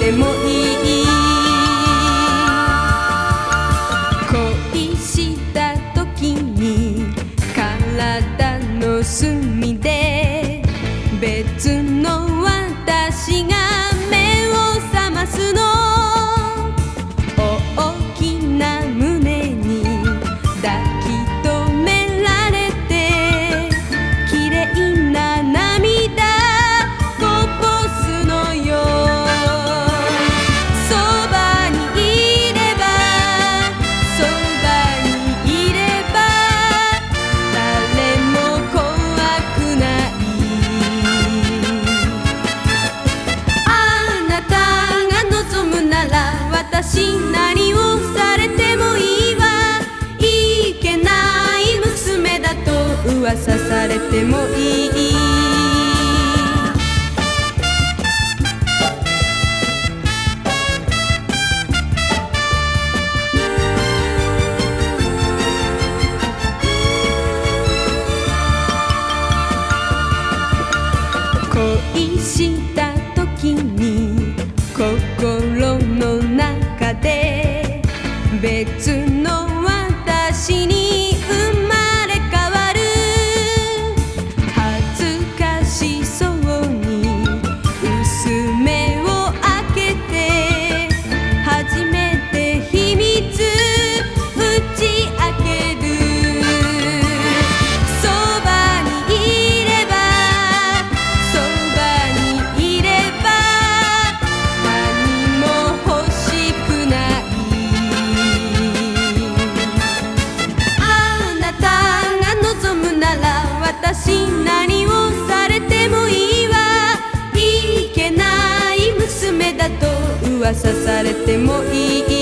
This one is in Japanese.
てもいいは刺されてもいい」恋した時に心の中で別の私何をされてもいいわ。いけない娘だと噂されてもいい。